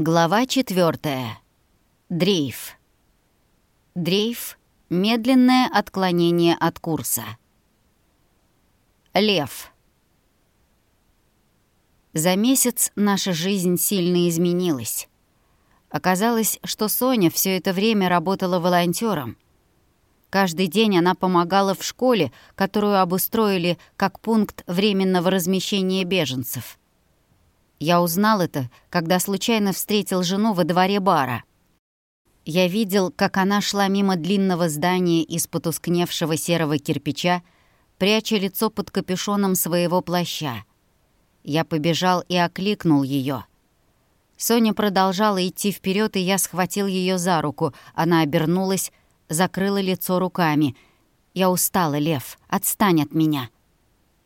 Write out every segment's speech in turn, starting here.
Глава четвертая. Дрейф. Дрейф — медленное отклонение от курса. Лев. За месяц наша жизнь сильно изменилась. Оказалось, что Соня все это время работала волонтером. Каждый день она помогала в школе, которую обустроили как пункт временного размещения беженцев. Я узнал это, когда случайно встретил жену во дворе бара. Я видел, как она шла мимо длинного здания из потускневшего серого кирпича, пряча лицо под капюшоном своего плаща. Я побежал и окликнул ее. Соня продолжала идти вперед, и я схватил ее за руку. Она обернулась, закрыла лицо руками. «Я устала, Лев. Отстань от меня».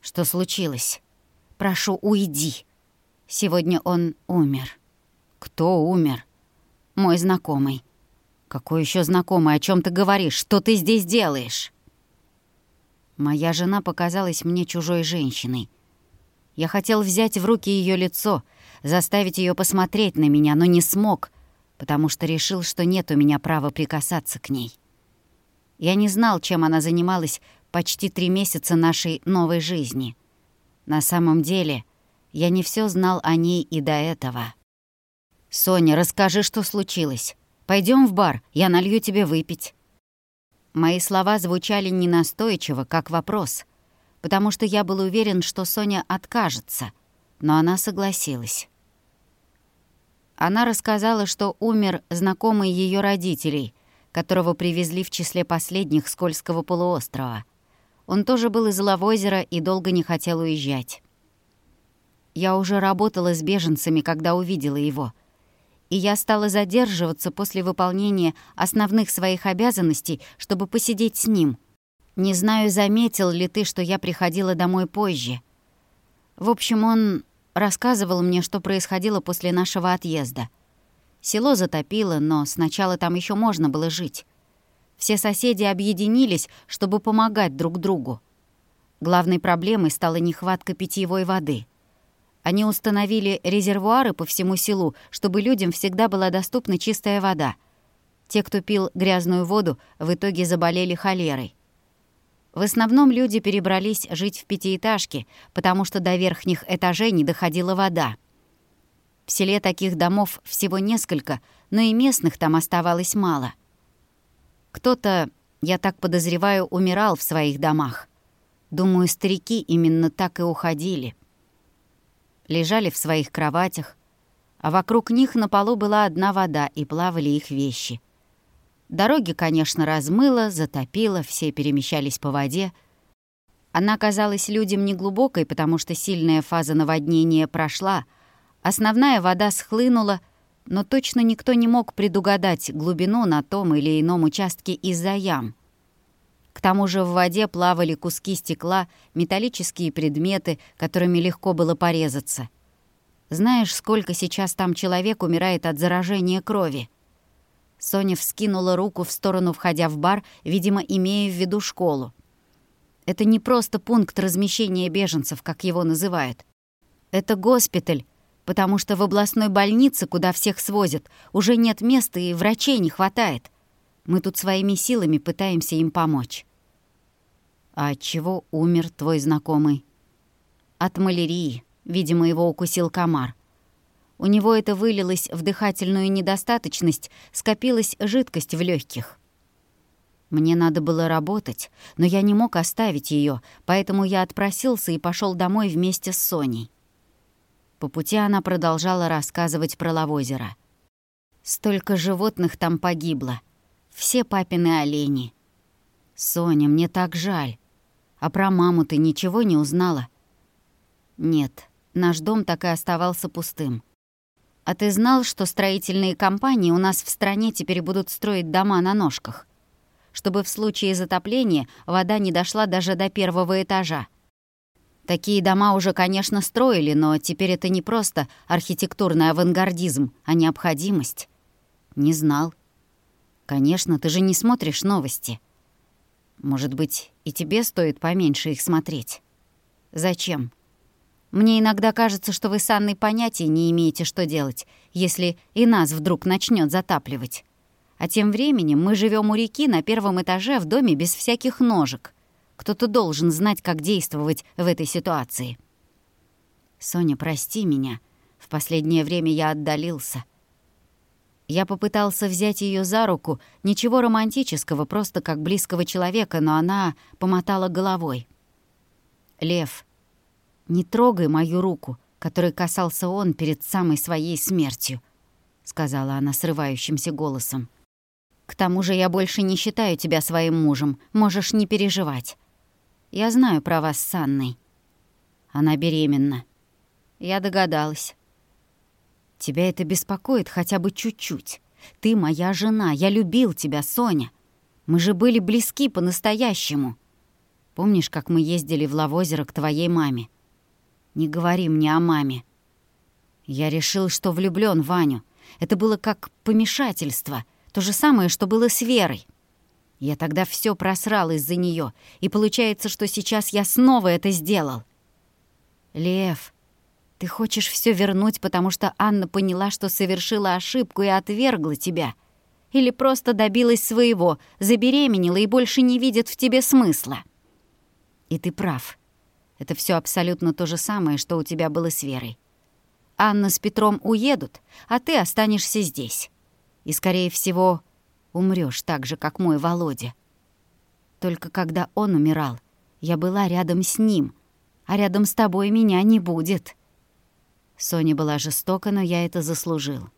«Что случилось?» «Прошу, уйди». Сегодня он умер. Кто умер? Мой знакомый. Какой еще знакомый? О чем ты говоришь? Что ты здесь делаешь? Моя жена показалась мне чужой женщиной. Я хотел взять в руки ее лицо, заставить ее посмотреть на меня, но не смог, потому что решил, что нет у меня права прикасаться к ней. Я не знал, чем она занималась почти три месяца нашей новой жизни. На самом деле, я не все знал о ней и до этого. «Соня, расскажи, что случилось. Пойдем в бар, я налью тебе выпить». Мои слова звучали не настойчиво, как вопрос, потому что я был уверен, что Соня откажется, но она согласилась. Она рассказала, что умер знакомый ее родителей, которого привезли в числе последних с Кольского полуострова. Он тоже был из Лавозера и долго не хотел уезжать. Я уже работала с беженцами, когда увидела его. И я стала задерживаться после выполнения основных своих обязанностей, чтобы посидеть с ним. Не знаю, заметил ли ты, что я приходила домой позже. В общем, он рассказывал мне, что происходило после нашего отъезда. Село затопило, но сначала там еще можно было жить. Все соседи объединились, чтобы помогать друг другу. Главной проблемой стала нехватка питьевой воды — они установили резервуары по всему селу, чтобы людям всегда была доступна чистая вода. Те, кто пил грязную воду, в итоге заболели холерой. В основном люди перебрались жить в пятиэтажке, потому что до верхних этажей не доходила вода. В селе таких домов всего несколько, но и местных там оставалось мало. Кто-то, я так подозреваю, умирал в своих домах. Думаю, старики именно так и уходили лежали в своих кроватях, а вокруг них на полу была одна вода, и плавали их вещи. Дороги, конечно, размыло, затопило, все перемещались по воде. Она казалась людям неглубокой, потому что сильная фаза наводнения прошла, основная вода схлынула, но точно никто не мог предугадать глубину на том или ином участке из-за ям — тому же в воде плавали куски стекла, металлические предметы, которыми легко было порезаться. Знаешь, сколько сейчас там человек умирает от заражения крови? Соня вскинула руку в сторону, входя в бар, видимо, имея в виду школу. Это не просто пункт размещения беженцев, как его называют. Это госпиталь, потому что в областной больнице, куда всех свозят, уже нет места и врачей не хватает. Мы тут своими силами пытаемся им помочь». «А чего умер твой знакомый?» «От малярии. Видимо, его укусил комар. У него это вылилось в дыхательную недостаточность, скопилась жидкость в легких. Мне надо было работать, но я не мог оставить ее, поэтому я отпросился и пошел домой вместе с Соней. По пути она продолжала рассказывать про Лавозеро. Столько животных там погибло — все папины олени. Соня, мне так жаль. А про маму ты ничего не узнала? Нет, наш дом так и оставался пустым. А ты знал, что строительные компании у нас в стране теперь будут строить дома на ножках? Чтобы в случае затопления вода не дошла даже до первого этажа. Такие дома уже, конечно, строили, но теперь это не просто архитектурный авангардизм, а необходимость. Не знал. Конечно, ты же не смотришь новости. Может быть, и тебе стоит поменьше их смотреть. Зачем? Мне иногда кажется, что вы с Анной понятия не имеете, что делать, если и нас вдруг начнет затапливать. А тем временем мы живем у реки на первом этаже в доме без всяких ножек. Кто-то должен знать, как действовать в этой ситуации. Соня, прости меня. В последнее время я отдалился. Я попытался взять ее за руку, ничего романтического, просто как близкого человека, но она помотала головой. «Лев, не трогай мою руку, которой касался он перед самой своей смертью», — сказала она срывающимся голосом. К тому же я больше не считаю тебя своим мужем. Можешь не переживать. Я знаю про вас с Анной. Она беременна. Я догадалась. Тебя это беспокоит хотя бы чуть-чуть. Ты моя жена. Я любил тебя, Соня. Мы же были близки по-настоящему. Помнишь, как мы ездили в Лавозеро к твоей маме? Не говори мне о маме. Я решил, что влюблён в Ваню. Это было как помешательство. То же самое, что было с Верой. Я тогда все просрал из-за нее, и получается, что сейчас я снова это сделал. Лев, ты хочешь все вернуть, потому что Анна поняла, что совершила ошибку и отвергла тебя? Или просто добилась своего, забеременела и больше не видит в тебе смысла? И ты прав. Это все абсолютно то же самое, что у тебя было с Верой. Анна с Петром уедут, а ты останешься здесь и, скорее всего, умрёшь так же, как мой Володя. Только когда он умирал, я была рядом с ним, а рядом с тобой меня не будет. Соня была жестока, но я это заслужил.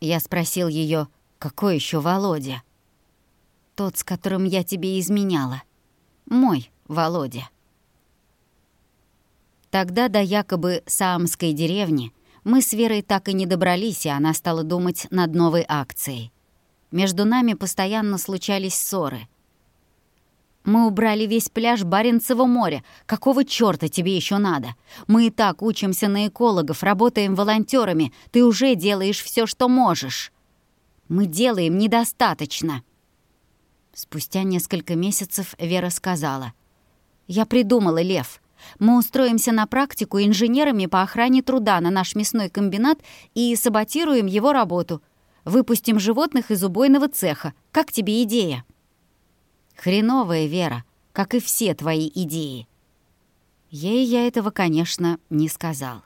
Я спросил её, какой ещё Володя? Тот, с которым я тебе изменяла. Мой Володя. Тогда до якобы Саамской деревни мы с Верой так и не добрались, и она стала думать над новой акцией. Между нами постоянно случались ссоры. «Мы убрали весь пляж Баренцева моря. Какого чёрта тебе ещё надо? Мы и так учимся на экологов, работаем волонтёрами. Ты уже делаешь всё, что можешь». «Мы делаем недостаточно». Спустя несколько месяцев Вера сказала. «Я придумала, Лев. Мы устроимся на практику инженерами по охране труда на наш мясной комбинат и саботируем его работу. Выпустим животных из убойного цеха. Как тебе идея?» «Хреновая, Вера, как и все твои идеи». Ей я этого, конечно, не сказал.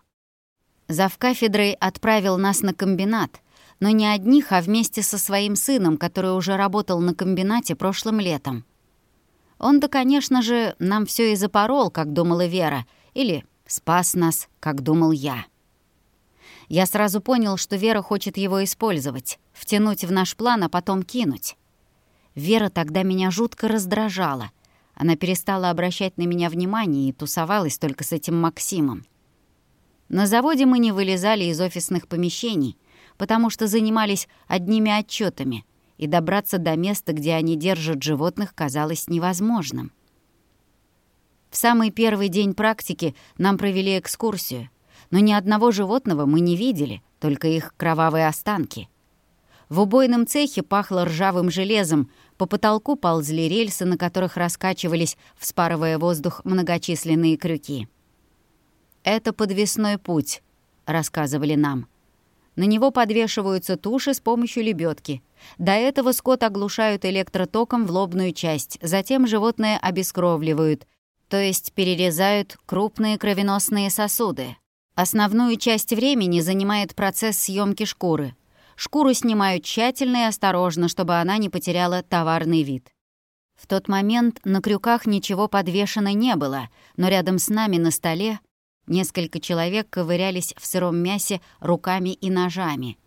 Зав кафедрой отправил нас на комбинат, но не одних, а вместе со своим сыном, который уже работал на комбинате прошлым летом. Он-то, конечно же, нам все и запорол, как думала Вера, или спас нас, как думал я. Я сразу понял, что Вера хочет его использовать, втянуть в наш план, а потом кинуть. Вера тогда меня жутко раздражала. Она перестала обращать на меня внимание и тусовалась только с этим Максимом. На заводе мы не вылезали из офисных помещений, потому что занимались одними отчетами, и добраться до места, где они держат животных, казалось невозможным. В самый первый день практики нам провели экскурсию, но ни одного животного мы не видели, только их кровавые останки. В убойном цехе пахло ржавым железом, по потолку ползли рельсы, на которых раскачивались, вспарывая воздух, многочисленные крюки. «Это подвесной путь», — рассказывали нам. На него подвешиваются туши с помощью лебедки. До этого скот оглушают электротоком в лобную часть, затем животное обескровливают, то есть перерезают крупные кровеносные сосуды. Основную часть времени занимает процесс съемки шкуры. Шкуру снимают тщательно и осторожно, чтобы она не потеряла товарный вид. В тот момент на крюках ничего подвешено не было, но рядом с нами на столе Несколько человек ковырялись в сыром мясе руками и ножами.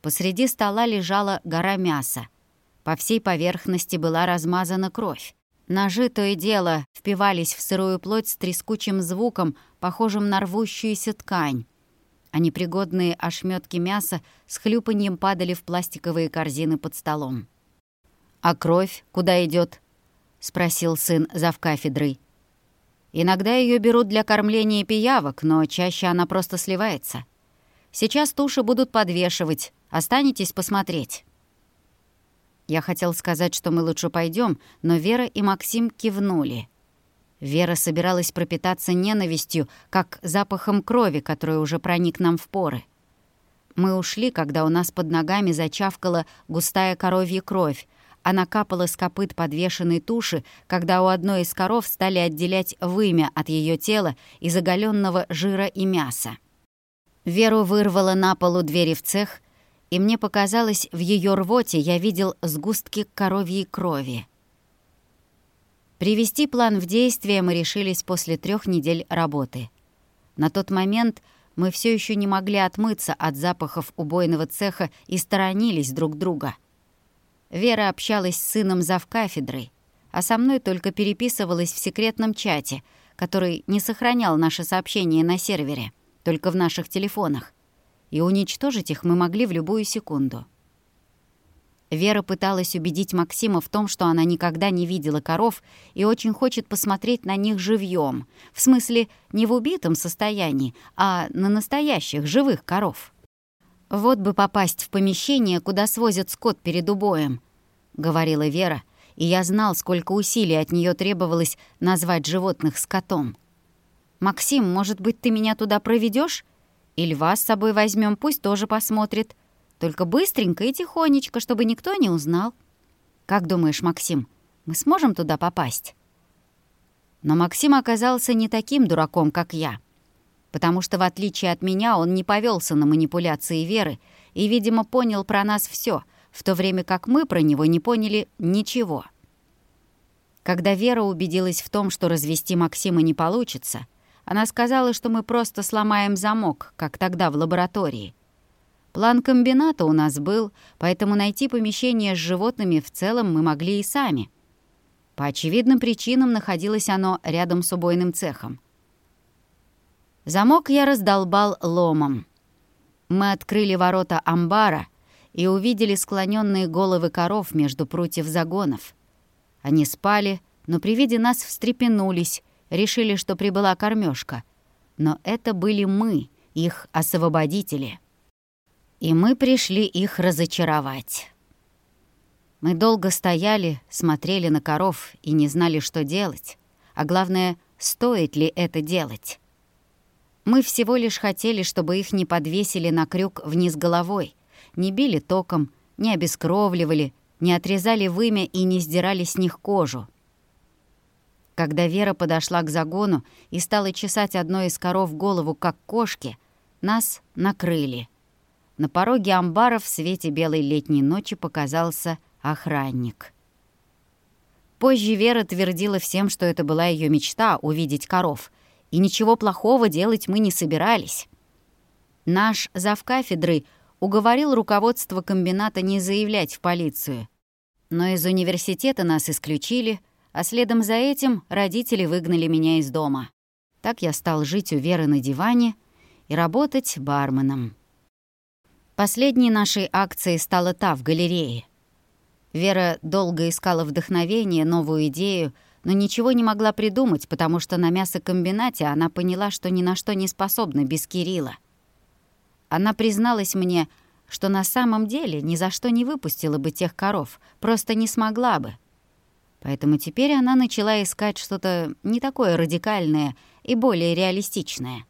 Посреди стола лежала гора мяса. По всей поверхности была размазана кровь. Ножи то и дело впивались в сырую плоть с трескучим звуком, похожим на рвущуюся ткань. А непригодные ошметки мяса с хлюпаньем падали в пластиковые корзины под столом. «А кровь куда идет? спросил сын завкафедрой. Иногда ее берут для кормления пиявок, но чаще она просто сливается. Сейчас туши будут подвешивать. Останетесь посмотреть. Я хотел сказать, что мы лучше пойдем, но Вера и Максим кивнули. Вера собиралась пропитаться ненавистью, как запахом крови, который уже проник нам в поры. Мы ушли, когда у нас под ногами зачавкала густая коровья кровь, она капала с копыт подвешенной туши, когда у одной из коров стали отделять вымя от ее тела из оголенного жира и мяса. Веру вырвало на полу двери в цех, и мне показалось, в ее рвоте я видел сгустки коровьей крови. Привести план в действие мы решились после трех недель работы. На тот момент мы все еще не могли отмыться от запахов убойного цеха и сторонились друг друга. Вера общалась с сыном завкафедрой, а со мной только переписывалась в секретном чате, который не сохранял наши сообщения на сервере, только в наших телефонах, и уничтожить их мы могли в любую секунду. Вера пыталась убедить Максима в том, что она никогда не видела коров и очень хочет посмотреть на них живьем. В смысле, не в убитом состоянии, а на настоящих живых коров. «Вот бы попасть в помещение, куда свозят скот перед убоем», — говорила Вера, и я знал, сколько усилий от нее требовалось назвать животных скотом. «Максим, может быть, ты меня туда проведешь? И льва с собой возьмем, пусть тоже посмотрит». Только быстренько и тихонечко, чтобы никто не узнал. Как думаешь, Максим, мы сможем туда попасть?» Но Максим оказался не таким дураком, как я, потому что, в отличие от меня, он не повелся на манипуляции Веры и, видимо, понял про нас все, в то время как мы про него не поняли ничего. Когда Вера убедилась в том, что развести Максима не получится, она сказала, что мы просто сломаем замок, как тогда в лаборатории — План комбината у нас был, поэтому найти помещение с животными в целом мы могли и сами. По очевидным причинам находилось оно рядом с убойным цехом. Замок я раздолбал ломом. Мы открыли ворота амбара и увидели склоненные головы коров между прутьев загонов. Они спали, но при виде нас встрепенулись, решили, что прибыла кормежка. Но это были мы, их освободители и мы пришли их разочаровать. Мы долго стояли, смотрели на коров и не знали, что делать, а главное, стоит ли это делать. Мы всего лишь хотели, чтобы их не подвесили на крюк вниз головой, не били током, не обескровливали, не отрезали вымя и не сдирали с них кожу. Когда Вера подошла к загону и стала чесать одной из коров голову, как кошки, нас накрыли — на пороге амбара в свете белой летней ночи показался охранник. Позже Вера твердила всем, что это была ее мечта — увидеть коров, и ничего плохого делать мы не собирались. Наш завкафедры уговорил руководство комбината не заявлять в полицию. Но из университета нас исключили, а следом за этим родители выгнали меня из дома. Так я стал жить у Веры на диване и работать барменом. Последней нашей акцией стала та в галерее. Вера долго искала вдохновение, новую идею, но ничего не могла придумать, потому что на мясокомбинате она поняла, что ни на что не способна без Кирилла. Она призналась мне, что на самом деле ни за что не выпустила бы тех коров, просто не смогла бы. Поэтому теперь она начала искать что-то не такое радикальное и более реалистичное.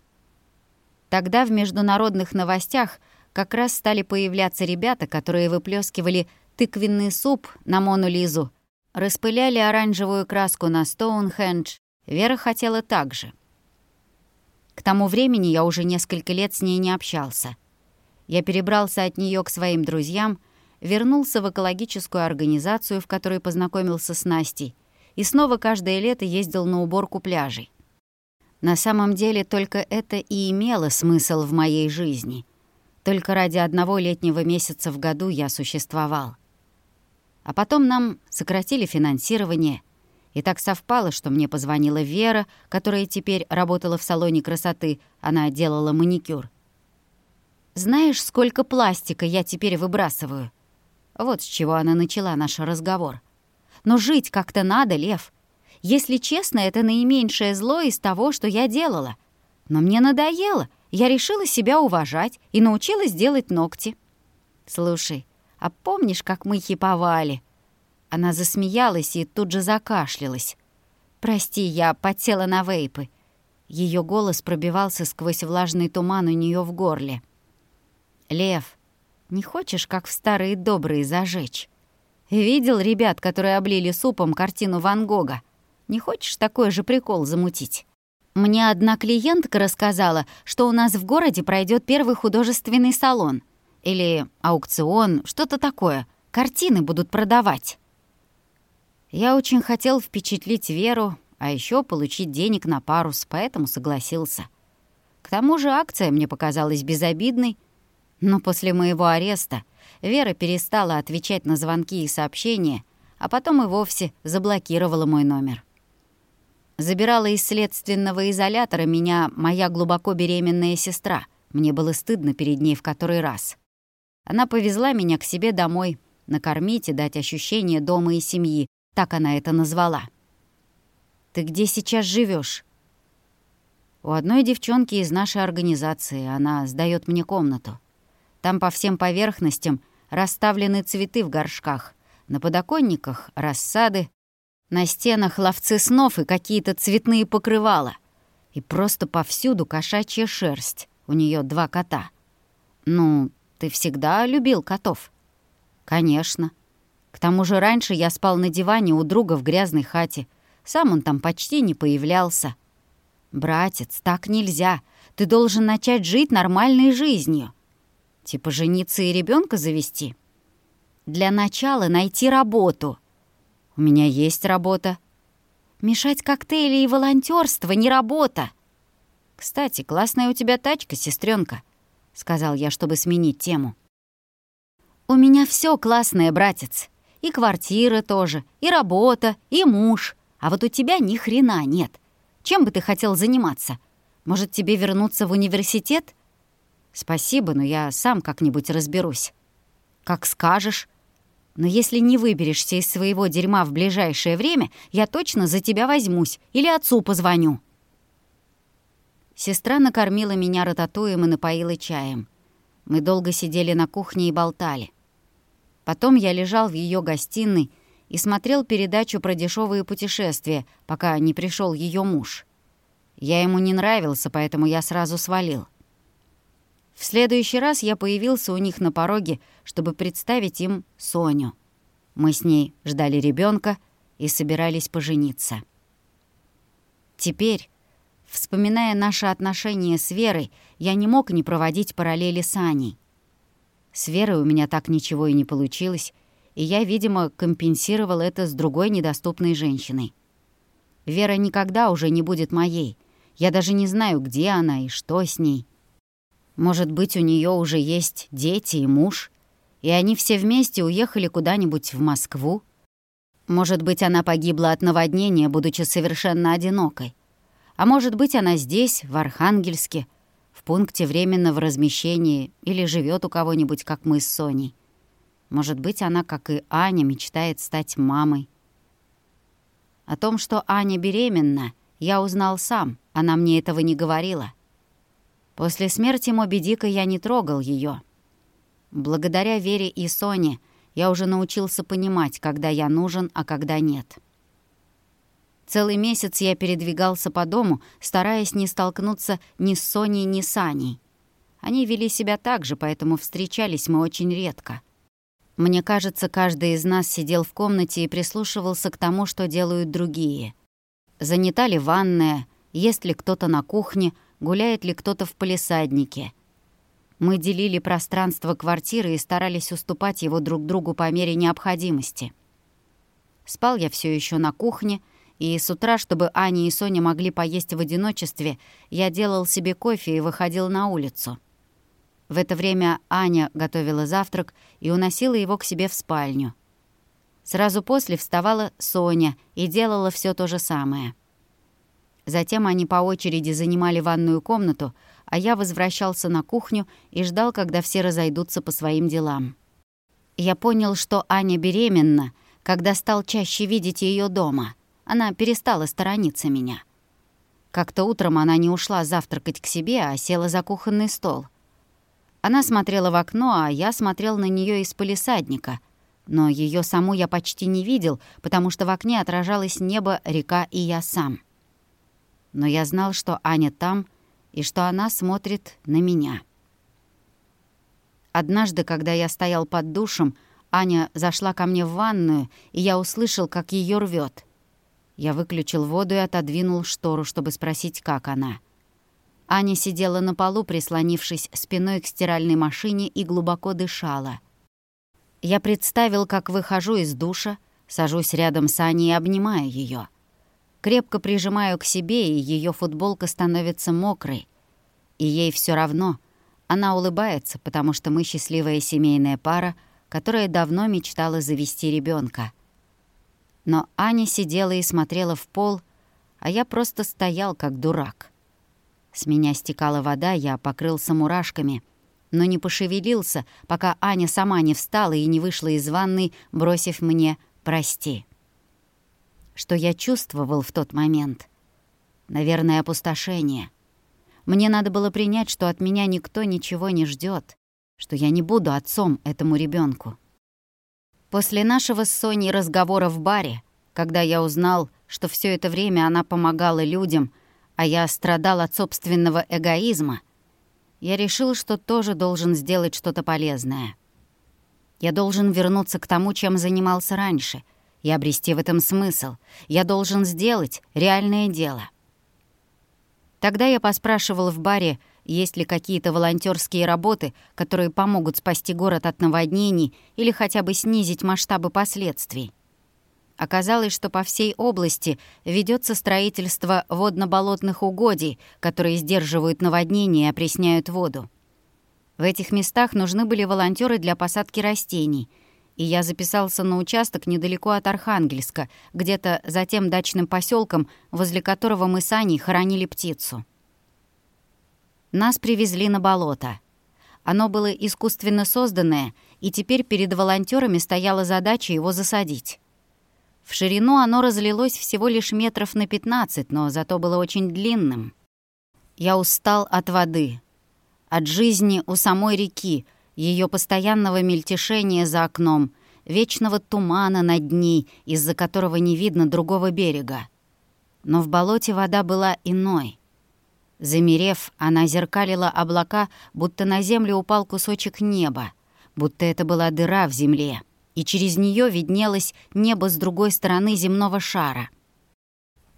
Тогда в международных новостях — как раз стали появляться ребята, которые выплескивали тыквенный суп на Мону Лизу, распыляли оранжевую краску на Стоунхендж. Вера хотела так же. К тому времени я уже несколько лет с ней не общался. Я перебрался от нее к своим друзьям, вернулся в экологическую организацию, в которой познакомился с Настей, и снова каждое лето ездил на уборку пляжей. На самом деле только это и имело смысл в моей жизни — только ради одного летнего месяца в году я существовал. А потом нам сократили финансирование, и так совпало, что мне позвонила Вера, которая теперь работала в салоне красоты, она делала маникюр. «Знаешь, сколько пластика я теперь выбрасываю?» Вот с чего она начала наш разговор. «Но жить как-то надо, Лев. Если честно, это наименьшее зло из того, что я делала. Но мне надоело, я решила себя уважать и научилась делать ногти. Слушай, а помнишь, как мы хиповали? Она засмеялась и тут же закашлялась. «Прости, я подсела на вейпы». Ее голос пробивался сквозь влажный туман у нее в горле. «Лев, не хочешь, как в старые добрые, зажечь? Видел ребят, которые облили супом картину Ван Гога? Не хочешь такой же прикол замутить?» Мне одна клиентка рассказала, что у нас в городе пройдет первый художественный салон. Или аукцион, что-то такое. Картины будут продавать. Я очень хотел впечатлить Веру, а еще получить денег на парус, поэтому согласился. К тому же акция мне показалась безобидной, но после моего ареста Вера перестала отвечать на звонки и сообщения, а потом и вовсе заблокировала мой номер. Забирала из следственного изолятора меня моя глубоко беременная сестра. Мне было стыдно перед ней в который раз. Она повезла меня к себе домой, накормить и дать ощущение дома и семьи, так она это назвала. «Ты где сейчас живешь? «У одной девчонки из нашей организации. Она сдает мне комнату. Там по всем поверхностям расставлены цветы в горшках. На подоконниках — рассады, на стенах ловцы снов и какие-то цветные покрывала. И просто повсюду кошачья шерсть. У нее два кота. Ну, ты всегда любил котов? Конечно. К тому же раньше я спал на диване у друга в грязной хате. Сам он там почти не появлялся. Братец, так нельзя. Ты должен начать жить нормальной жизнью. Типа жениться и ребенка завести. Для начала найти работу — у меня есть работа. Мешать коктейли и волонтерство не работа. Кстати, классная у тебя тачка, сестренка, сказал я, чтобы сменить тему. У меня все классное, братец. И квартира тоже, и работа, и муж. А вот у тебя ни хрена нет. Чем бы ты хотел заниматься? Может, тебе вернуться в университет? Спасибо, но я сам как-нибудь разберусь. Как скажешь. Но если не выберешься из своего дерьма в ближайшее время, я точно за тебя возьмусь или отцу позвоню». Сестра накормила меня рататуем и напоила чаем. Мы долго сидели на кухне и болтали. Потом я лежал в ее гостиной и смотрел передачу про дешевые путешествия, пока не пришел ее муж. Я ему не нравился, поэтому я сразу свалил. В следующий раз я появился у них на пороге, чтобы представить им Соню. Мы с ней ждали ребенка и собирались пожениться. Теперь, вспоминая наши отношения с Верой, я не мог не проводить параллели с Аней. С Верой у меня так ничего и не получилось, и я, видимо, компенсировал это с другой недоступной женщиной. Вера никогда уже не будет моей. Я даже не знаю, где она и что с ней. Может быть, у нее уже есть дети и муж, и они все вместе уехали куда-нибудь в Москву? Может быть, она погибла от наводнения, будучи совершенно одинокой. А может быть, она здесь, в Архангельске, в пункте временного размещения или живет у кого-нибудь, как мы с Соней. Может быть, она, как и Аня, мечтает стать мамой. О том, что Аня беременна, я узнал сам, она мне этого не говорила. После смерти Моби Дика я не трогал ее. Благодаря Вере и Соне я уже научился понимать, когда я нужен, а когда нет. Целый месяц я передвигался по дому, стараясь не столкнуться ни с Соней, ни с Аней. Они вели себя так же, поэтому встречались мы очень редко. Мне кажется, каждый из нас сидел в комнате и прислушивался к тому, что делают другие. Занята ли ванная, есть ли кто-то на кухне — гуляет ли кто-то в полисаднике. Мы делили пространство квартиры и старались уступать его друг другу по мере необходимости. Спал я все еще на кухне, и с утра, чтобы Аня и Соня могли поесть в одиночестве, я делал себе кофе и выходил на улицу. В это время Аня готовила завтрак и уносила его к себе в спальню. Сразу после вставала Соня и делала все то же самое — Затем они по очереди занимали ванную комнату, а я возвращался на кухню и ждал, когда все разойдутся по своим делам. Я понял, что Аня беременна, когда стал чаще видеть ее дома. Она перестала сторониться меня. Как-то утром она не ушла завтракать к себе, а села за кухонный стол. Она смотрела в окно, а я смотрел на нее из полисадника. но ее саму я почти не видел, потому что в окне отражалось небо, река и я сам. Но я знал, что Аня там и что она смотрит на меня. Однажды, когда я стоял под душем, Аня зашла ко мне в ванную, и я услышал, как ее рвет. Я выключил воду и отодвинул штору, чтобы спросить, как она. Аня сидела на полу, прислонившись спиной к стиральной машине и глубоко дышала. Я представил, как выхожу из душа, сажусь рядом с Аней и обнимаю ее. Крепко прижимаю к себе, и ее футболка становится мокрой. И ей все равно. Она улыбается, потому что мы счастливая семейная пара, которая давно мечтала завести ребенка. Но Аня сидела и смотрела в пол, а я просто стоял как дурак. С меня стекала вода, я покрылся мурашками, но не пошевелился, пока Аня сама не встала и не вышла из ванной, бросив мне «прости». Что я чувствовал в тот момент? Наверное, опустошение. Мне надо было принять, что от меня никто ничего не ждет, что я не буду отцом этому ребенку. После нашего с Соней разговора в баре, когда я узнал, что все это время она помогала людям — а я страдал от собственного эгоизма, я решил, что тоже должен сделать что-то полезное. Я должен вернуться к тому, чем занимался раньше, и обрести в этом смысл. Я должен сделать реальное дело. Тогда я поспрашивал в баре, есть ли какие-то волонтерские работы, которые помогут спасти город от наводнений или хотя бы снизить масштабы последствий. Оказалось, что по всей области ведется строительство водно-болотных угодий, которые сдерживают наводнения и опресняют воду. В этих местах нужны были волонтеры для посадки растений, и я записался на участок недалеко от Архангельска, где-то за тем дачным поселком, возле которого мы с Аней хоронили птицу. Нас привезли на болото. Оно было искусственно созданное, и теперь перед волонтерами стояла задача его засадить. В ширину оно разлилось всего лишь метров на 15, но зато было очень длинным. Я устал от воды, от жизни у самой реки, ее постоянного мельтешения за окном, вечного тумана над ней, из-за которого не видно другого берега. Но в болоте вода была иной. Замерев, она зеркалила облака, будто на землю упал кусочек неба, будто это была дыра в земле и через нее виднелось небо с другой стороны земного шара.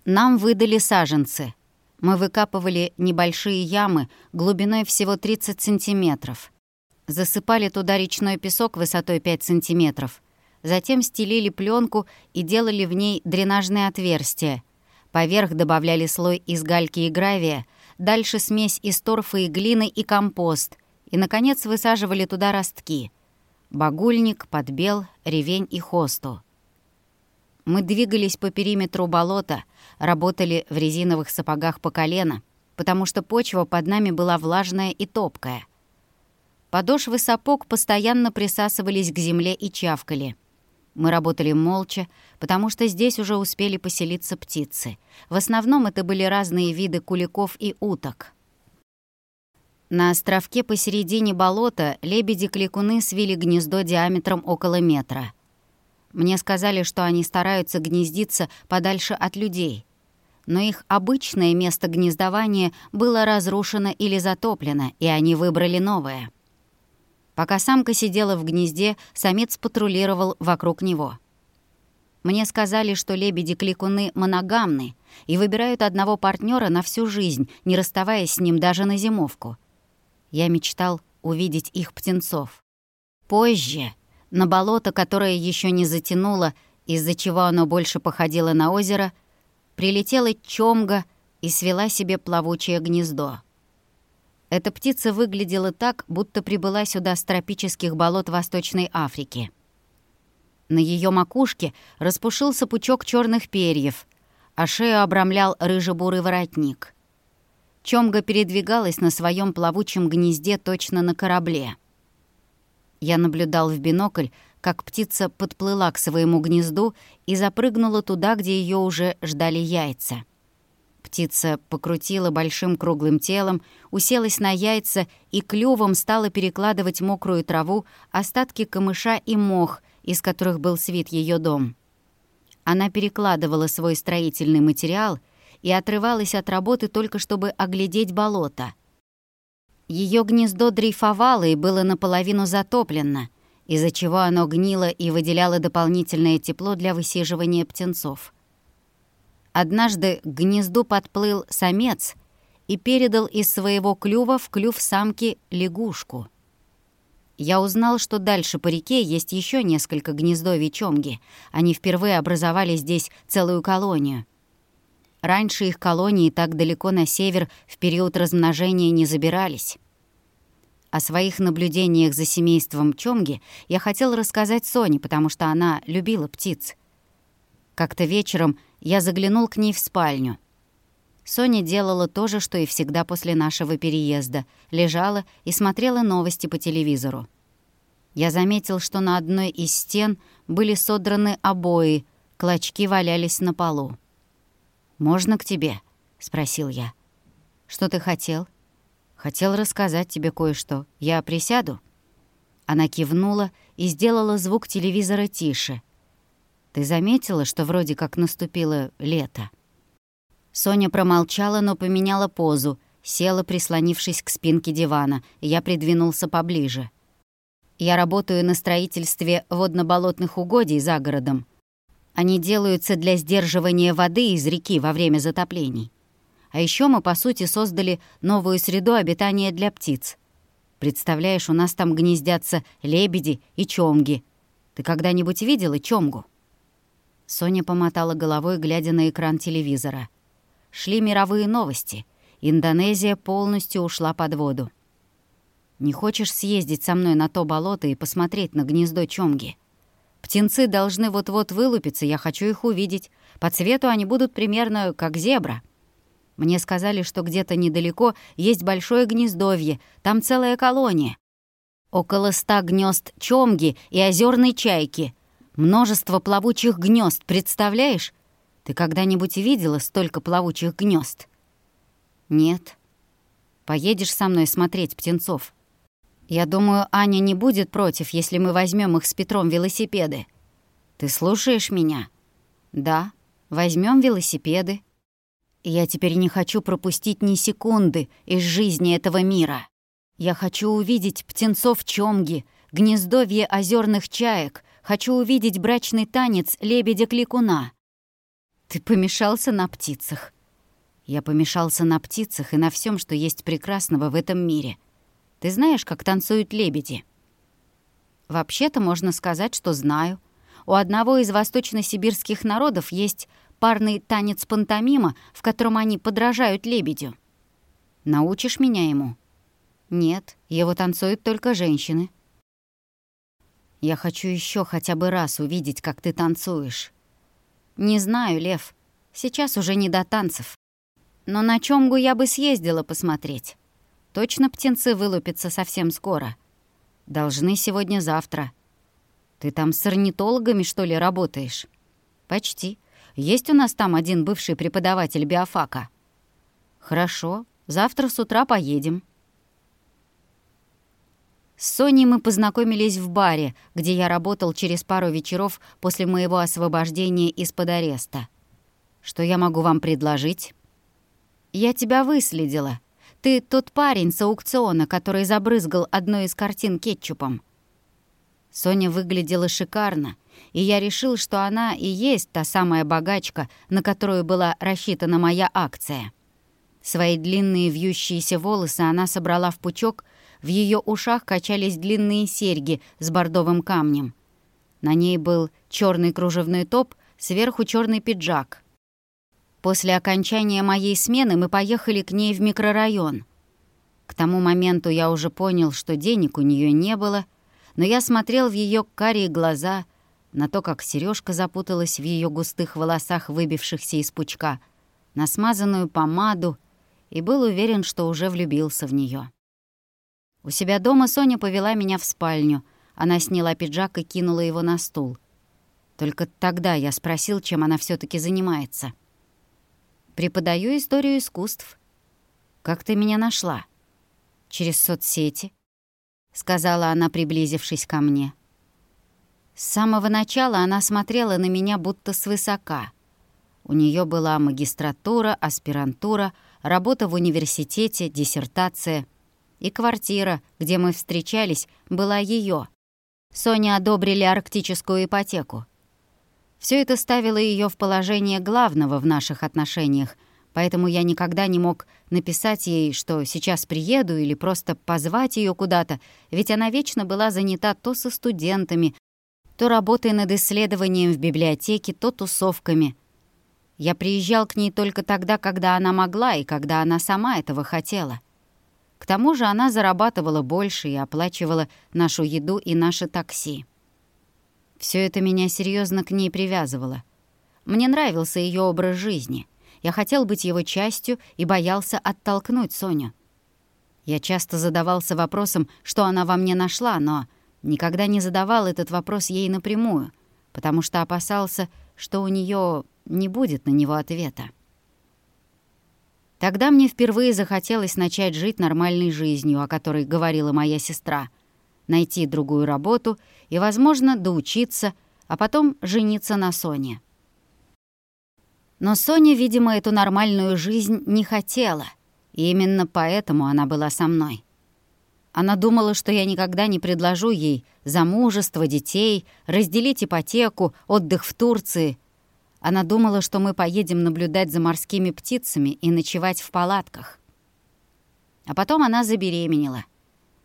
Нам выдали саженцы. Мы выкапывали небольшие ямы глубиной всего 30 сантиметров. Засыпали туда речной песок высотой 5 сантиметров. Затем стелили пленку и делали в ней дренажные отверстия. Поверх добавляли слой из гальки и гравия, дальше смесь из торфа и глины и компост. И, наконец, высаживали туда ростки — Багульник, Подбел, Ревень и Хосту. Мы двигались по периметру болота, работали в резиновых сапогах по колено, потому что почва под нами была влажная и топкая. Подошвы сапог постоянно присасывались к земле и чавкали. Мы работали молча, потому что здесь уже успели поселиться птицы. В основном это были разные виды куликов и уток. На островке посередине болота лебеди-кликуны свили гнездо диаметром около метра. Мне сказали, что они стараются гнездиться подальше от людей. Но их обычное место гнездования было разрушено или затоплено, и они выбрали новое. Пока самка сидела в гнезде, самец патрулировал вокруг него. Мне сказали, что лебеди-кликуны моногамны и выбирают одного партнера на всю жизнь, не расставаясь с ним даже на зимовку — я мечтал увидеть их птенцов. Позже, на болото, которое еще не затянуло, из-за чего оно больше походило на озеро, прилетела чомга и свела себе плавучее гнездо. Эта птица выглядела так, будто прибыла сюда с тропических болот Восточной Африки. На ее макушке распушился пучок черных перьев, а шею обрамлял рыжебурый воротник — Чомга передвигалась на своем плавучем гнезде точно на корабле. Я наблюдал в бинокль, как птица подплыла к своему гнезду и запрыгнула туда, где ее уже ждали яйца. Птица покрутила большим круглым телом, уселась на яйца и клювом стала перекладывать мокрую траву, остатки камыша и мох, из которых был свит ее дом. Она перекладывала свой строительный материал и отрывалась от работы только чтобы оглядеть болото. Ее гнездо дрейфовало и было наполовину затоплено, из-за чего оно гнило и выделяло дополнительное тепло для высиживания птенцов. Однажды к гнезду подплыл самец и передал из своего клюва в клюв самки лягушку — я узнал, что дальше по реке есть еще несколько гнездовий чомги. Они впервые образовали здесь целую колонию. Раньше их колонии так далеко на север в период размножения не забирались. О своих наблюдениях за семейством Чомги я хотел рассказать Соне, потому что она любила птиц. Как-то вечером я заглянул к ней в спальню. Соня делала то же, что и всегда после нашего переезда. Лежала и смотрела новости по телевизору. Я заметил, что на одной из стен были содраны обои, клочки валялись на полу. «Можно к тебе?» — спросил я. «Что ты хотел?» «Хотел рассказать тебе кое-что. Я присяду?» Она кивнула и сделала звук телевизора тише. «Ты заметила, что вроде как наступило лето?» Соня промолчала, но поменяла позу, села, прислонившись к спинке дивана, я придвинулся поближе. Я работаю на строительстве водно-болотных угодий за городом. Они делаются для сдерживания воды из реки во время затоплений. А еще мы, по сути, создали новую среду обитания для птиц. Представляешь, у нас там гнездятся лебеди и чомги. Ты когда-нибудь видела чомгу?» Соня помотала головой, глядя на экран телевизора шли мировые новости. Индонезия полностью ушла под воду. «Не хочешь съездить со мной на то болото и посмотреть на гнездо чомги? Птенцы должны вот-вот вылупиться, я хочу их увидеть. По цвету они будут примерно как зебра. Мне сказали, что где-то недалеко есть большое гнездовье, там целая колония. Около ста гнезд чомги и озерной чайки. Множество плавучих гнезд, представляешь? Ты когда-нибудь видела столько плавучих гнезд? Нет. Поедешь со мной смотреть птенцов? Я думаю, Аня не будет против, если мы возьмем их с Петром велосипеды. Ты слушаешь меня? Да, возьмем велосипеды. Я теперь не хочу пропустить ни секунды из жизни этого мира. Я хочу увидеть птенцов чомги, гнездовье озерных чаек, хочу увидеть брачный танец лебедя-кликуна. Ты помешался на птицах. Я помешался на птицах и на всем, что есть прекрасного в этом мире. Ты знаешь, как танцуют лебеди? Вообще-то можно сказать, что знаю. У одного из восточно-сибирских народов есть парный танец пантомима, в котором они подражают лебедю. Научишь меня ему? Нет, его танцуют только женщины. Я хочу еще хотя бы раз увидеть, как ты танцуешь. «Не знаю, Лев. Сейчас уже не до танцев. Но на Чомгу я бы съездила посмотреть. Точно птенцы вылупятся совсем скоро. Должны сегодня-завтра. Ты там с орнитологами, что ли, работаешь?» «Почти. Есть у нас там один бывший преподаватель биофака». «Хорошо. Завтра с утра поедем». С Соней мы познакомились в баре, где я работал через пару вечеров после моего освобождения из-под ареста. Что я могу вам предложить? Я тебя выследила. Ты тот парень с аукциона, который забрызгал одной из картин кетчупом. Соня выглядела шикарно, и я решил, что она и есть та самая богачка, на которую была рассчитана моя акция. Свои длинные вьющиеся волосы она собрала в пучок — в ее ушах качались длинные серьги с бордовым камнем. На ней был черный кружевной топ, сверху черный пиджак. После окончания моей смены мы поехали к ней в микрорайон. К тому моменту я уже понял, что денег у нее не было, но я смотрел в ее карие глаза, на то, как сережка запуталась в ее густых волосах, выбившихся из пучка, на смазанную помаду, и был уверен, что уже влюбился в нее. У себя дома Соня повела меня в спальню. Она сняла пиджак и кинула его на стул. Только тогда я спросил, чем она все таки занимается. «Преподаю историю искусств». «Как ты меня нашла?» «Через соцсети», — сказала она, приблизившись ко мне. С самого начала она смотрела на меня будто свысока. У нее была магистратура, аспирантура, работа в университете, диссертация. И квартира, где мы встречались, была ее. Соне одобрили арктическую ипотеку. Все это ставило ее в положение главного в наших отношениях, поэтому я никогда не мог написать ей, что сейчас приеду или просто позвать ее куда-то, ведь она вечно была занята то со студентами, то работой над исследованием в библиотеке, то тусовками. Я приезжал к ней только тогда, когда она могла и когда она сама этого хотела. К тому же она зарабатывала больше и оплачивала нашу еду и наше такси. Все это меня серьезно к ней привязывало. Мне нравился ее образ жизни. Я хотел быть его частью и боялся оттолкнуть Соню. Я часто задавался вопросом, что она во мне нашла, но Никогда не задавал этот вопрос ей напрямую, потому что опасался, что у нее не будет на него ответа. Тогда мне впервые захотелось начать жить нормальной жизнью, о которой говорила моя сестра, найти другую работу и, возможно, доучиться, а потом жениться на Соне. Но Соня, видимо, эту нормальную жизнь не хотела, и именно поэтому она была со мной. Она думала, что я никогда не предложу ей замужество, детей, разделить ипотеку, отдых в Турции. Она думала, что мы поедем наблюдать за морскими птицами и ночевать в палатках. А потом она забеременела.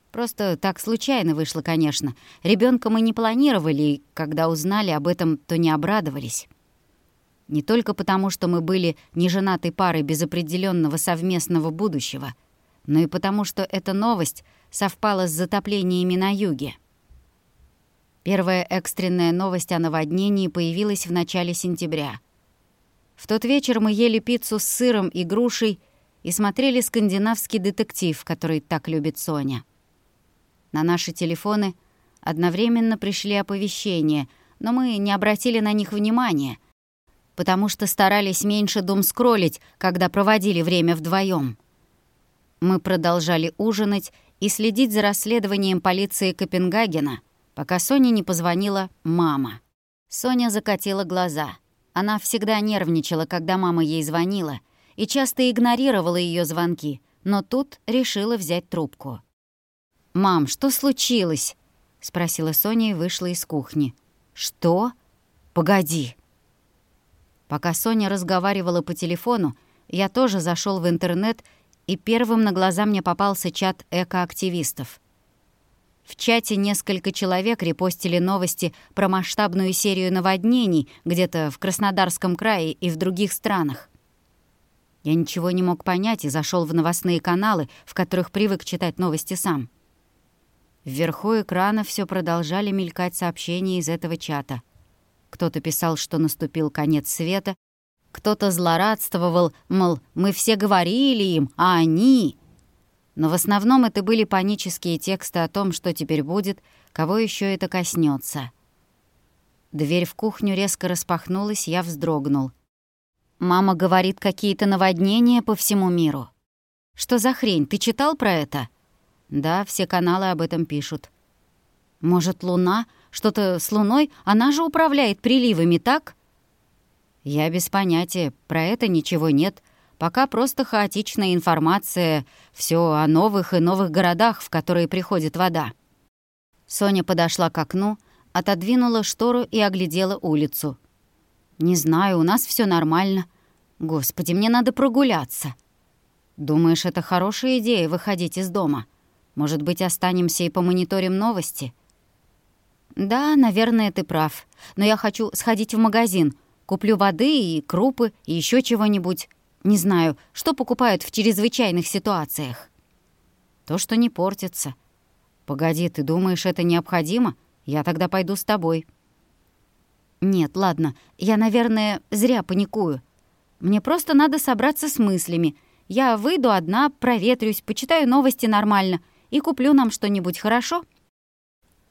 Просто так случайно вышло, конечно. Ребенка мы не планировали, и когда узнали об этом, то не обрадовались. Не только потому, что мы были неженатой парой без определенного совместного будущего, но и потому, что эта новость — совпало с затоплениями на юге. Первая экстренная новость о наводнении появилась в начале сентября. В тот вечер мы ели пиццу с сыром и грушей и смотрели скандинавский детектив, который так любит Соня. На наши телефоны одновременно пришли оповещения, но мы не обратили на них внимания, потому что старались меньше дум скроллить, когда проводили время вдвоем. Мы продолжали ужинать и следить за расследованием полиции Копенгагена, пока Соне не позвонила мама. Соня закатила глаза. Она всегда нервничала, когда мама ей звонила, и часто игнорировала ее звонки, но тут решила взять трубку. «Мам, что случилось?» — спросила Соня и вышла из кухни. «Что? Погоди». Пока Соня разговаривала по телефону, я тоже зашел в интернет и первым на глаза мне попался чат экоактивистов. В чате несколько человек репостили новости про масштабную серию наводнений где-то в Краснодарском крае и в других странах. Я ничего не мог понять и зашел в новостные каналы, в которых привык читать новости сам. Вверху экрана все продолжали мелькать сообщения из этого чата. Кто-то писал, что наступил конец света, кто-то злорадствовал, мол, мы все говорили им, а они... Но в основном это были панические тексты о том, что теперь будет, кого еще это коснется. Дверь в кухню резко распахнулась, я вздрогнул. «Мама говорит, какие-то наводнения по всему миру». «Что за хрень? Ты читал про это?» «Да, все каналы об этом пишут». «Может, Луна? Что-то с Луной? Она же управляет приливами, так?» «Я без понятия, про это ничего нет. Пока просто хаотичная информация, все о новых и новых городах, в которые приходит вода». Соня подошла к окну, отодвинула штору и оглядела улицу. «Не знаю, у нас все нормально. Господи, мне надо прогуляться». «Думаешь, это хорошая идея выходить из дома? Может быть, останемся и помониторим новости?» «Да, наверное, ты прав. Но я хочу сходить в магазин. Куплю воды и крупы и еще чего-нибудь. Не знаю, что покупают в чрезвычайных ситуациях. То, что не портится. Погоди, ты думаешь, это необходимо? Я тогда пойду с тобой. Нет, ладно, я, наверное, зря паникую. Мне просто надо собраться с мыслями. Я выйду одна, проветрюсь, почитаю новости нормально и куплю нам что-нибудь, хорошо?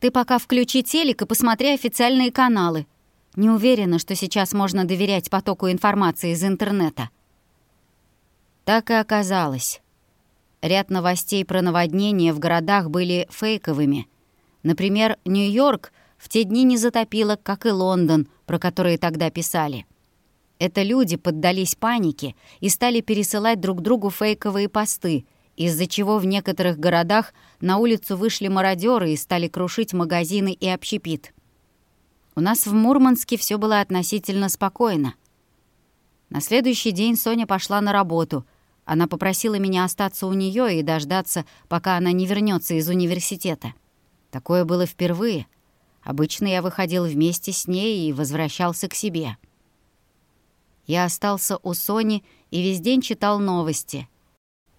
Ты пока включи телек и посмотри официальные каналы. Не уверена, что сейчас можно доверять потоку информации из интернета. Так и оказалось. Ряд новостей про наводнения в городах были фейковыми. Например, Нью-Йорк в те дни не затопило, как и Лондон, про которые тогда писали. Это люди поддались панике и стали пересылать друг другу фейковые посты, из-за чего в некоторых городах на улицу вышли мародеры и стали крушить магазины и общепит. У нас в Мурманске все было относительно спокойно. На следующий день Соня пошла на работу. Она попросила меня остаться у нее и дождаться, пока она не вернется из университета. Такое было впервые. Обычно я выходил вместе с ней и возвращался к себе. Я остался у Сони и весь день читал новости.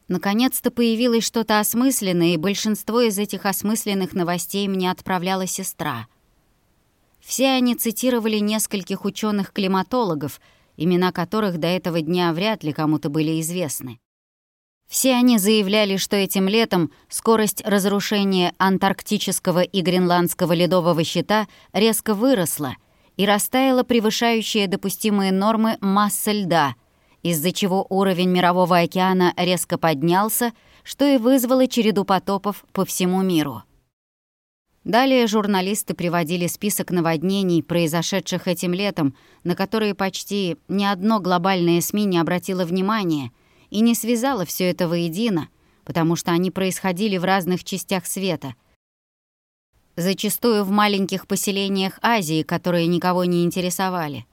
Наконец-то появилось что-то осмысленное, и большинство из этих осмысленных новостей мне отправляла сестра. Все они цитировали нескольких ученых климатологов имена которых до этого дня вряд ли кому-то были известны. Все они заявляли, что этим летом скорость разрушения антарктического и гренландского ледового щита резко выросла — и растаяла превышающая допустимые нормы масса льда, из-за чего уровень Мирового океана резко поднялся, что и вызвало череду потопов по всему миру. Далее журналисты приводили список наводнений, произошедших этим летом, на которые почти ни одно глобальное СМИ не обратило внимания и не связало все это воедино, потому что они происходили в разных частях света, зачастую в маленьких поселениях Азии, которые никого не интересовали.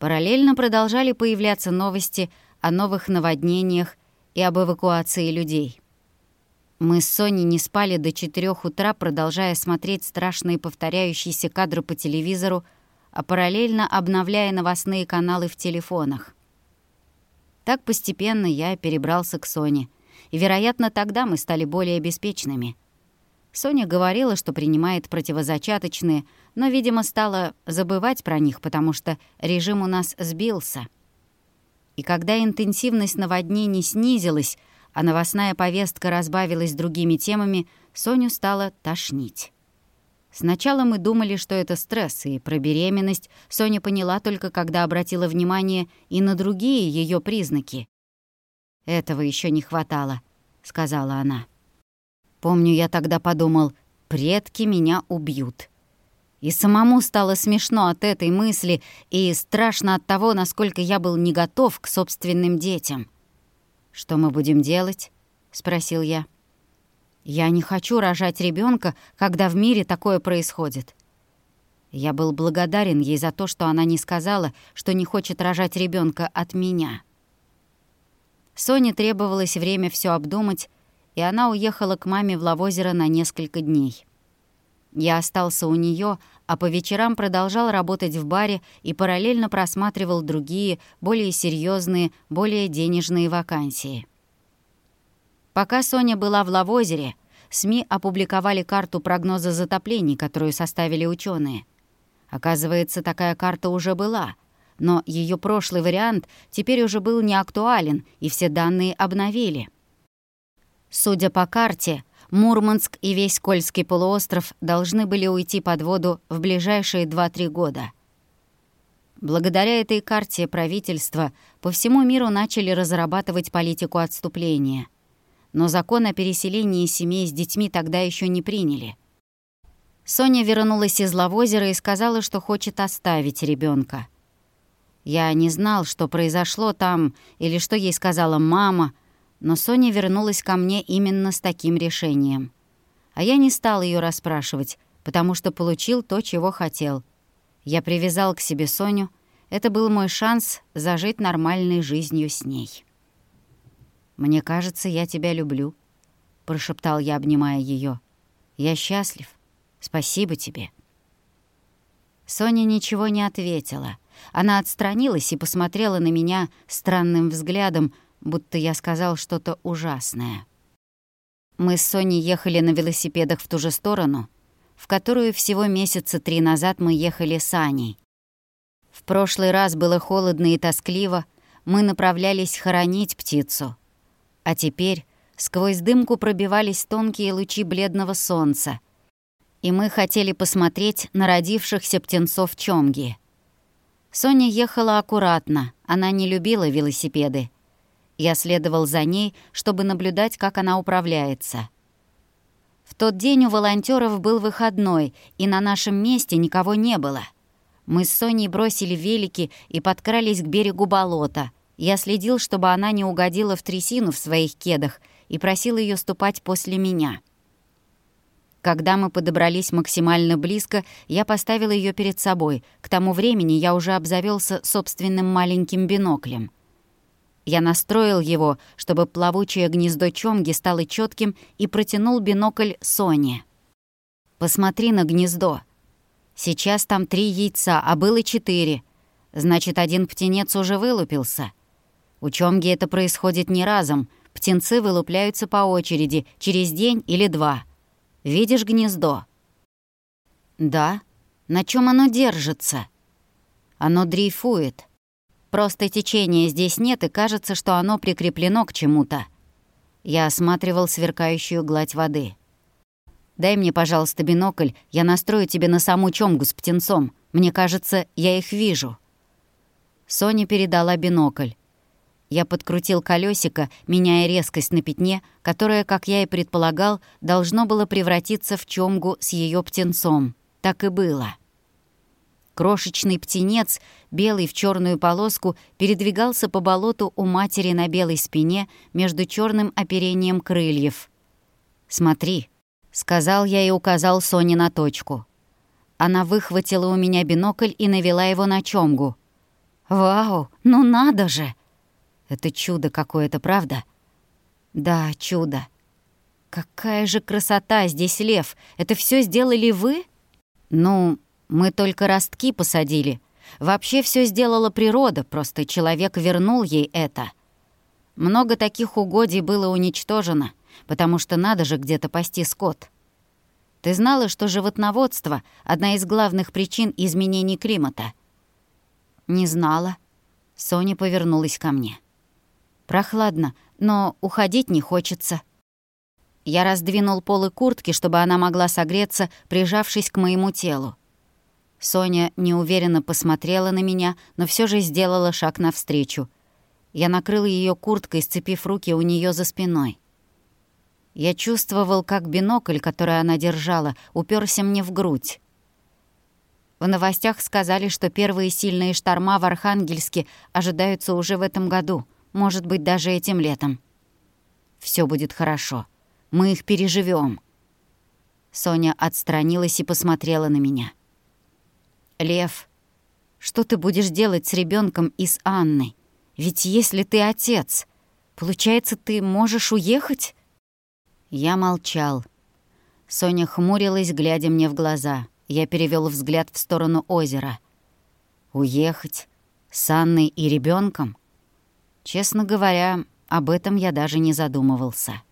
Параллельно продолжали появляться новости о новых наводнениях и об эвакуации людей. Мы с Соней не спали до четырех утра, продолжая смотреть страшные повторяющиеся кадры по телевизору, а параллельно обновляя новостные каналы в телефонах. Так постепенно я перебрался к Соне, и, вероятно, тогда мы стали более беспечными — Соня говорила, что принимает противозачаточные, но, видимо, стала забывать про них, потому что режим у нас сбился. И когда интенсивность наводнений снизилась, а новостная повестка разбавилась другими темами, Соню стало тошнить. Сначала мы думали, что это стресс, и про беременность Соня поняла только, когда обратила внимание и на другие ее признаки. «Этого еще не хватало», — сказала она. Помню, я тогда подумал, предки меня убьют. И самому стало смешно от этой мысли и страшно от того, насколько я был не готов к собственным детям. «Что мы будем делать?» — спросил я. «Я не хочу рожать ребенка, когда в мире такое происходит». Я был благодарен ей за то, что она не сказала, что не хочет рожать ребенка от меня. Соне требовалось время все обдумать, и она уехала к маме в Лавозеро на несколько дней. Я остался у нее, а по вечерам продолжал работать в баре и параллельно просматривал другие, более серьезные, более денежные вакансии. Пока Соня была в Лавозере, СМИ опубликовали карту прогноза затоплений, которую составили ученые. Оказывается, такая карта уже была, но ее прошлый вариант теперь уже был не актуален, и все данные обновили — Судя по карте, Мурманск и весь Кольский полуостров должны были уйти под воду в ближайшие 2-3 года. Благодаря этой карте правительства по всему миру начали разрабатывать политику отступления. Но закон о переселении семей с детьми тогда еще не приняли. Соня вернулась из Лавозера и сказала, что хочет оставить ребенка. Я не знал, что произошло там или что ей сказала мама — но Соня вернулась ко мне именно с таким решением. А я не стал ее расспрашивать, потому что получил то, чего хотел. Я привязал к себе Соню. Это был мой шанс зажить нормальной жизнью с ней. «Мне кажется, я тебя люблю», — прошептал я, обнимая ее. «Я счастлив. Спасибо тебе». Соня ничего не ответила. Она отстранилась и посмотрела на меня странным взглядом, будто я сказал что-то ужасное. Мы с Соней ехали на велосипедах в ту же сторону, в которую всего месяца три назад мы ехали с Аней. В прошлый раз было холодно и тоскливо, мы направлялись хоронить птицу. А теперь сквозь дымку пробивались тонкие лучи бледного солнца, и мы хотели посмотреть на родившихся птенцов Чомги. Соня ехала аккуратно, она не любила велосипеды, я следовал за ней, чтобы наблюдать, как она управляется. В тот день у волонтеров был выходной, и на нашем месте никого не было. Мы с Соней бросили велики и подкрались к берегу болота. Я следил, чтобы она не угодила в трясину в своих кедах, и просил ее ступать после меня. Когда мы подобрались максимально близко, я поставил ее перед собой. К тому времени я уже обзавелся собственным маленьким биноклем. Я настроил его, чтобы плавучее гнездо чомги стало четким, и протянул бинокль Соне. «Посмотри на гнездо. Сейчас там три яйца, а было четыре. Значит, один птенец уже вылупился. У чомги это происходит не разом. Птенцы вылупляются по очереди, через день или два». Видишь гнездо?» «Да. На чем оно держится?» «Оно дрейфует. Просто течения здесь нет, и кажется, что оно прикреплено к чему-то». Я осматривал сверкающую гладь воды. «Дай мне, пожалуйста, бинокль, я настрою тебе на саму чомгу с птенцом. Мне кажется, я их вижу». Соня передала бинокль. Я подкрутил колесико, меняя резкость на пятне, которое, как я и предполагал, должно было превратиться в чомгу с ее птенцом. Так и было. Крошечный птенец, белый в черную полоску, передвигался по болоту у матери на белой спине между черным оперением крыльев. «Смотри», — сказал я и указал Соне на точку. Она выхватила у меня бинокль и навела его на чомгу. «Вау, ну надо же!» Это чудо какое-то, правда? Да, чудо. Какая же красота здесь лев! Это все сделали вы? Ну, мы только ростки посадили. Вообще все сделала природа, просто человек вернул ей это. Много таких угодий было уничтожено, потому что надо же где-то пасти скот. Ты знала, что животноводство — одна из главных причин изменений климата? Не знала. Соня повернулась ко мне. Прохладно, но уходить не хочется. Я раздвинул полы куртки, чтобы она могла согреться, прижавшись к моему телу. Соня неуверенно посмотрела на меня, но все же сделала шаг навстречу. Я накрыл ее курткой, сцепив руки у нее за спиной. Я чувствовал, как бинокль, который она держала, уперся мне в грудь. В новостях сказали, что первые сильные шторма в Архангельске ожидаются уже в этом году — может быть, даже этим летом. Все будет хорошо. Мы их переживем. Соня отстранилась и посмотрела на меня. «Лев, что ты будешь делать с ребенком и с Анной? Ведь если ты отец, получается, ты можешь уехать?» Я молчал. Соня хмурилась, глядя мне в глаза. Я перевел взгляд в сторону озера. «Уехать? С Анной и ребенком? Честно говоря, об этом я даже не задумывался.